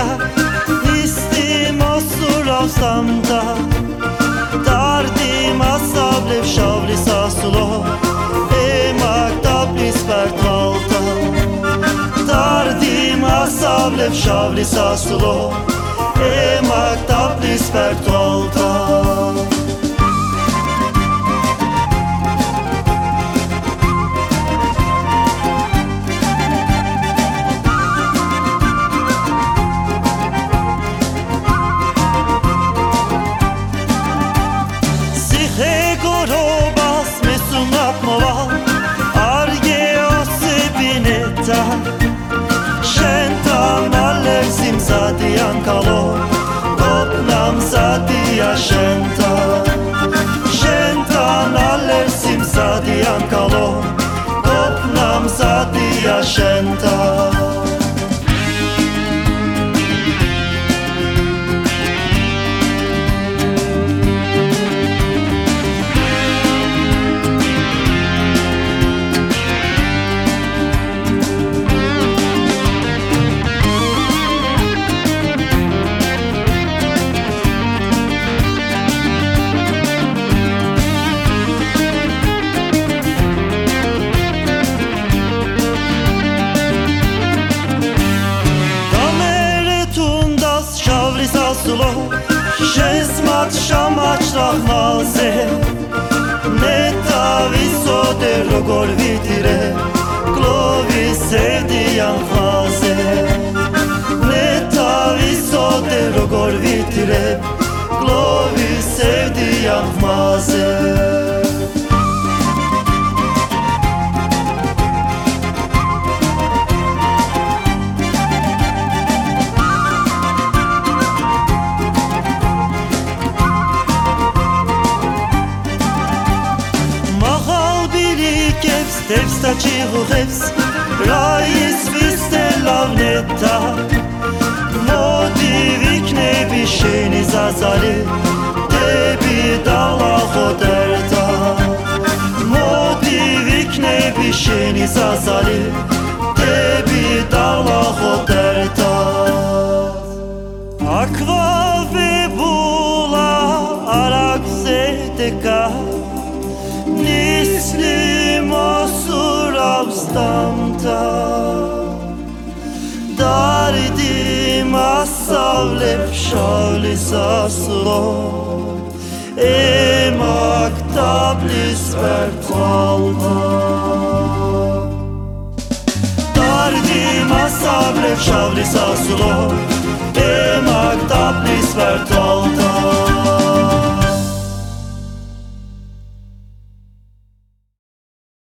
ხარ ისტიმ ასულავს სამდა დარდი მასავლებ შავლის ასულო. ემაკ დაბლის პარტვალდა დარდი მასავლებ შავლის ასულო. ემაკ დაბლის პარტვალდა simsati ashenta shenta nalel simsati ankalo top nam sati ashenta присасуло, шестмат шамачлах мазе, не тависо дергогор витире, клови седиян фазе, не тависо дергогор витире, клови седиян фазе. Хевс тачиво хевс, раис вистела внета. Моди викне бишени зазали, теби дала ходерта. Моди викне бишени зазали, სტამთა დარიდი მასავლებ შავლის ასლო ემაკ დაბლის ვერტვალთა დარიდი მასავლებ შავლის ასლო ემაკ დაბლის ვერტვალთა